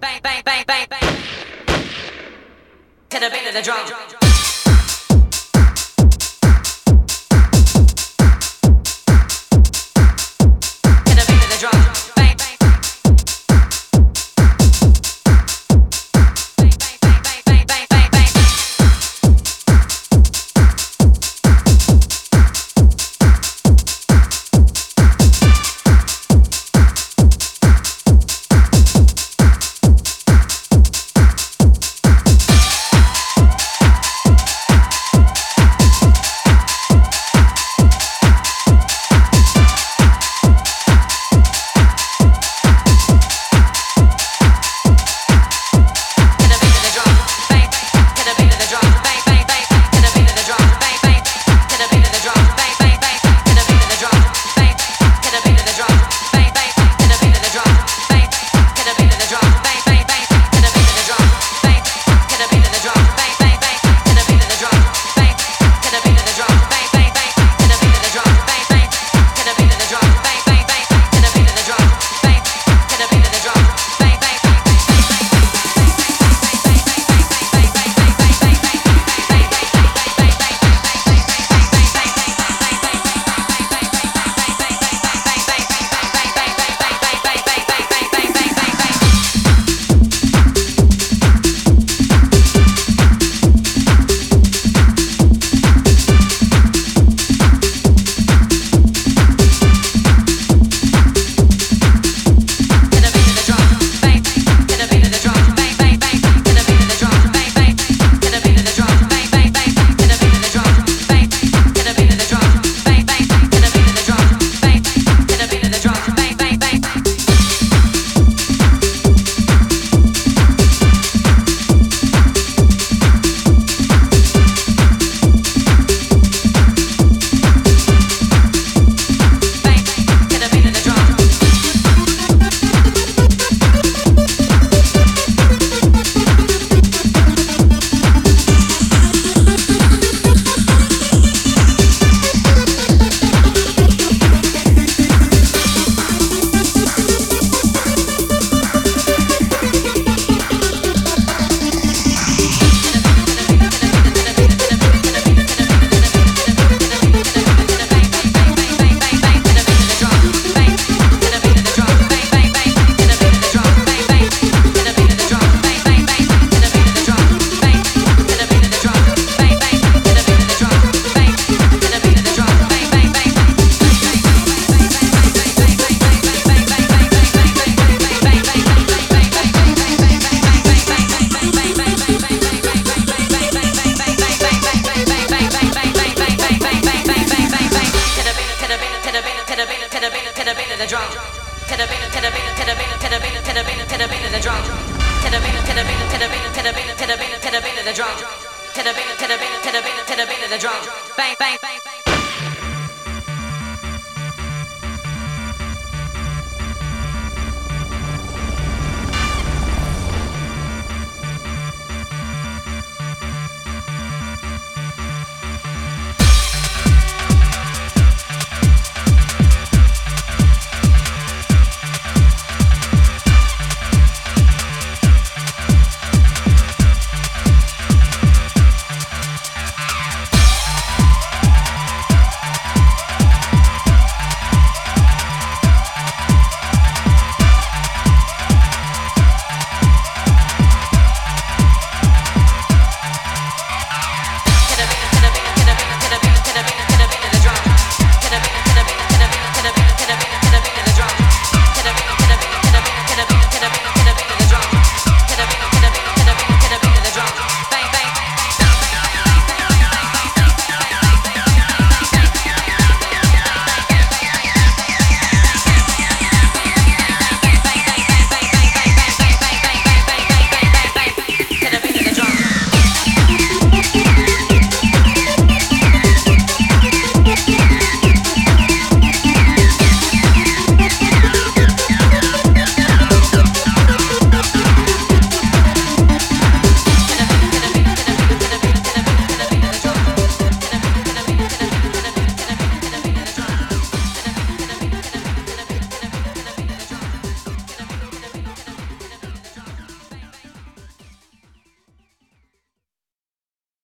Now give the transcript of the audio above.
bang, bang, bang, bang, bang. To the beat of the drum. Bang bang bang